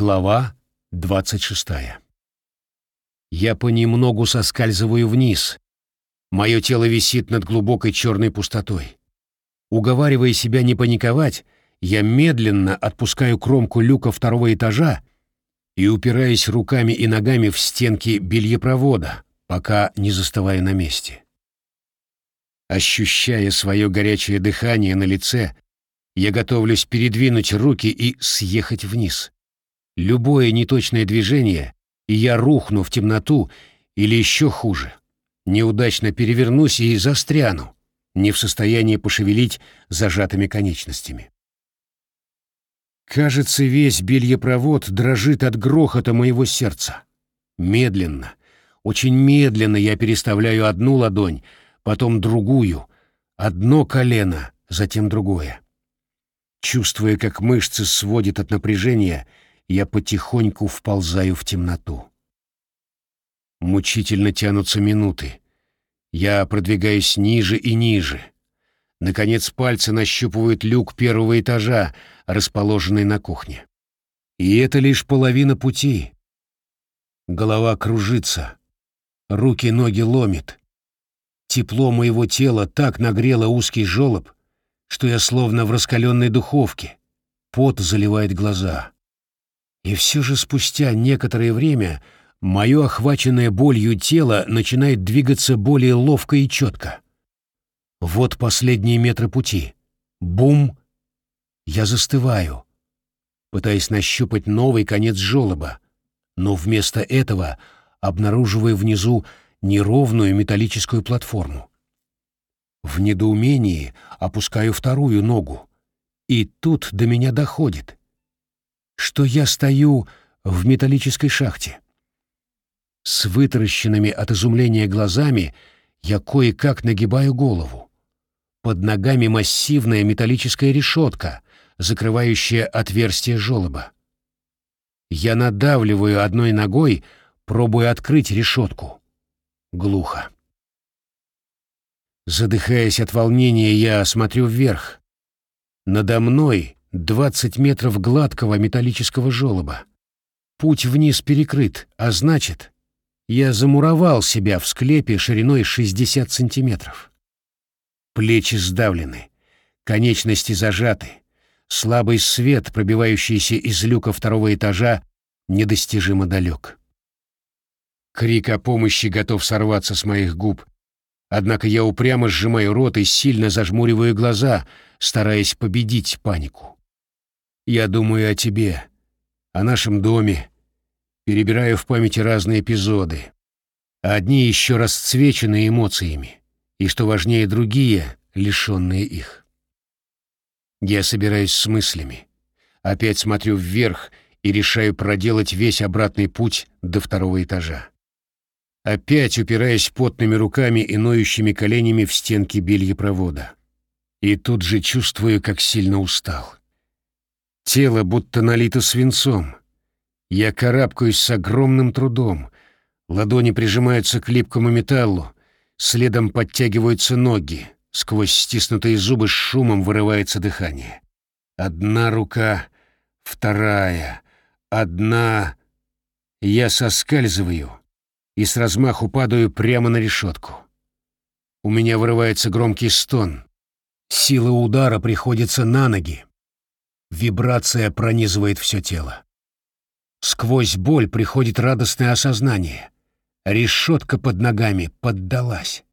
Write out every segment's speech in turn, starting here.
Глава 26. Я понемногу соскальзываю вниз. Мое тело висит над глубокой черной пустотой. Уговаривая себя не паниковать, я медленно отпускаю кромку люка второго этажа и упираясь руками и ногами в стенки бельепровода, пока не застываю на месте. Ощущая свое горячее дыхание на лице, я готовлюсь передвинуть руки и съехать вниз. Любое неточное движение, и я рухну в темноту, или еще хуже. Неудачно перевернусь и застряну, не в состоянии пошевелить зажатыми конечностями. Кажется, весь бельепровод дрожит от грохота моего сердца. Медленно, очень медленно я переставляю одну ладонь, потом другую, одно колено, затем другое. Чувствуя, как мышцы сводят от напряжения, я потихоньку вползаю в темноту. Мучительно тянутся минуты. Я продвигаюсь ниже и ниже. Наконец пальцы нащупывают люк первого этажа, расположенный на кухне. И это лишь половина пути. Голова кружится, руки-ноги ломит. Тепло моего тела так нагрело узкий желоб, что я словно в раскаленной духовке. Пот заливает глаза. И все же спустя некоторое время мое охваченное болью тело начинает двигаться более ловко и четко. Вот последние метры пути. Бум! Я застываю, пытаясь нащупать новый конец желоба, но вместо этого обнаруживаю внизу неровную металлическую платформу. В недоумении опускаю вторую ногу, и тут до меня доходит, что я стою в металлической шахте. С вытаращенными от изумления глазами я кое-как нагибаю голову. Под ногами массивная металлическая решетка, закрывающая отверстие желоба. Я надавливаю одной ногой, пробуя открыть решетку. Глухо. Задыхаясь от волнения, я смотрю вверх. Надо мной двадцать метров гладкого металлического желоба. Путь вниз перекрыт, а значит, я замуровал себя в склепе шириной 60 сантиметров. Плечи сдавлены, конечности зажаты. Слабый свет, пробивающийся из люка второго этажа, недостижимо далек. Крик о помощи готов сорваться с моих губ, однако я упрямо сжимаю рот и сильно зажмуриваю глаза, стараясь победить панику. Я думаю о тебе, о нашем доме, перебираю в памяти разные эпизоды. Одни еще расцвечены эмоциями и, что важнее, другие, лишенные их. Я собираюсь с мыслями, опять смотрю вверх и решаю проделать весь обратный путь до второго этажа. Опять упираясь потными руками и ноющими коленями в стенки бельепровода. И тут же чувствую, как сильно устал. Тело будто налито свинцом. Я карабкаюсь с огромным трудом. Ладони прижимаются к липкому металлу, Следом подтягиваются ноги, сквозь стиснутые зубы с шумом вырывается дыхание. Одна рука, вторая, одна... Я соскальзываю и с размаху падаю прямо на решетку. У меня вырывается громкий стон. Сила удара приходится на ноги. Вибрация пронизывает все тело. Сквозь боль приходит радостное осознание. Решетка под ногами поддалась.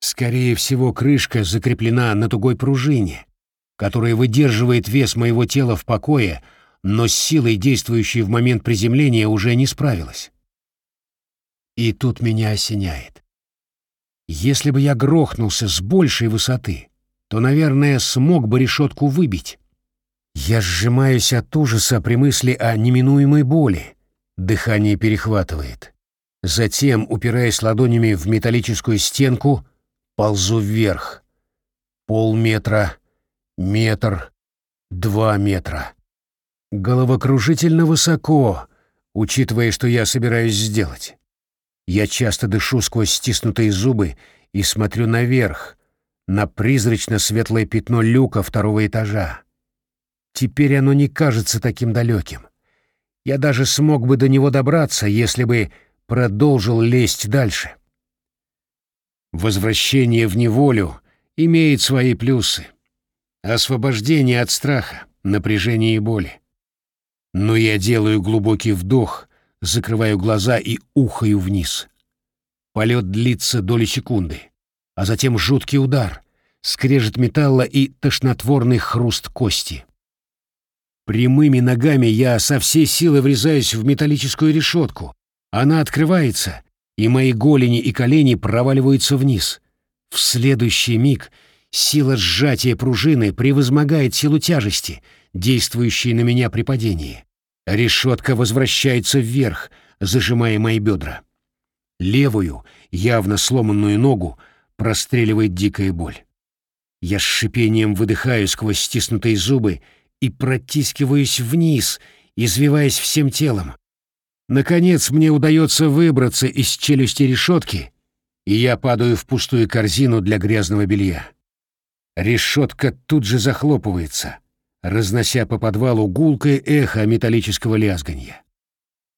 Скорее всего, крышка закреплена на тугой пружине, которая выдерживает вес моего тела в покое, но с силой, действующей в момент приземления, уже не справилась. И тут меня осеняет. Если бы я грохнулся с большей высоты, то, наверное, смог бы решетку выбить. Я сжимаюсь от ужаса при мысли о неминуемой боли. Дыхание перехватывает. Затем, упираясь ладонями в металлическую стенку, ползу вверх. Полметра, метр, два метра. Головокружительно высоко, учитывая, что я собираюсь сделать. Я часто дышу сквозь стиснутые зубы и смотрю наверх, на призрачно-светлое пятно люка второго этажа. Теперь оно не кажется таким далеким. Я даже смог бы до него добраться, если бы продолжил лезть дальше. Возвращение в неволю имеет свои плюсы. Освобождение от страха, напряжения и боли. Но я делаю глубокий вдох, закрываю глаза и ухаю вниз. Полет длится доли секунды, а затем жуткий удар, скрежет металла и тошнотворный хруст кости. Прямыми ногами я со всей силы врезаюсь в металлическую решетку. Она открывается, и мои голени и колени проваливаются вниз. В следующий миг сила сжатия пружины превозмогает силу тяжести, действующей на меня при падении. Решетка возвращается вверх, зажимая мои бедра. Левую, явно сломанную ногу, простреливает дикая боль. Я с шипением выдыхаю сквозь стиснутые зубы и протискиваюсь вниз, извиваясь всем телом. Наконец мне удается выбраться из челюсти решетки, и я падаю в пустую корзину для грязного белья. Решетка тут же захлопывается, разнося по подвалу гулкое эхо металлического лязганья.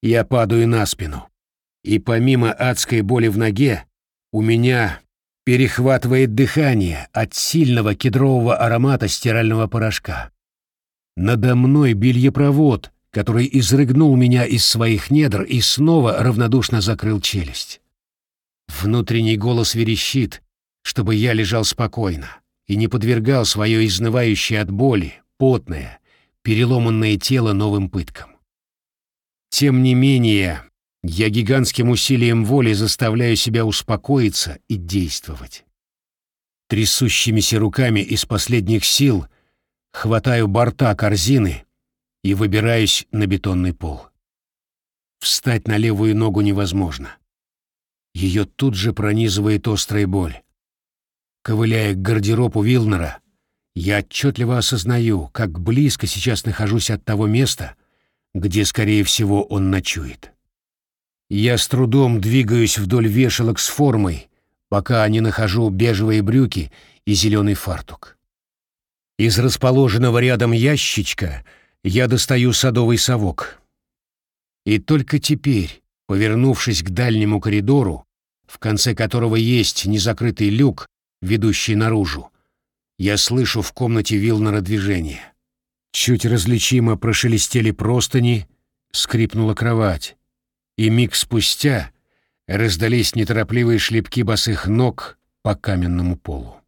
Я падаю на спину, и помимо адской боли в ноге, у меня перехватывает дыхание от сильного кедрового аромата стирального порошка. Надо мной бельепровод, который изрыгнул меня из своих недр и снова равнодушно закрыл челюсть. Внутренний голос верещит, чтобы я лежал спокойно и не подвергал свое изнывающее от боли, потное, переломанное тело новым пыткам. Тем не менее, я гигантским усилием воли заставляю себя успокоиться и действовать. Трясущимися руками из последних сил хватаю борта корзины и выбираюсь на бетонный пол. Встать на левую ногу невозможно. Ее тут же пронизывает острая боль. Ковыляя к гардеробу Вилнера, я отчетливо осознаю, как близко сейчас нахожусь от того места, где, скорее всего, он ночует. Я с трудом двигаюсь вдоль вешалок с формой, пока не нахожу бежевые брюки и зеленый фартук. Из расположенного рядом ящичка я достаю садовый совок. И только теперь, повернувшись к дальнему коридору, в конце которого есть незакрытый люк, ведущий наружу, я слышу в комнате Вилнера движение. Чуть различимо прошелестели простыни, скрипнула кровать, и миг спустя раздались неторопливые шлепки босых ног по каменному полу.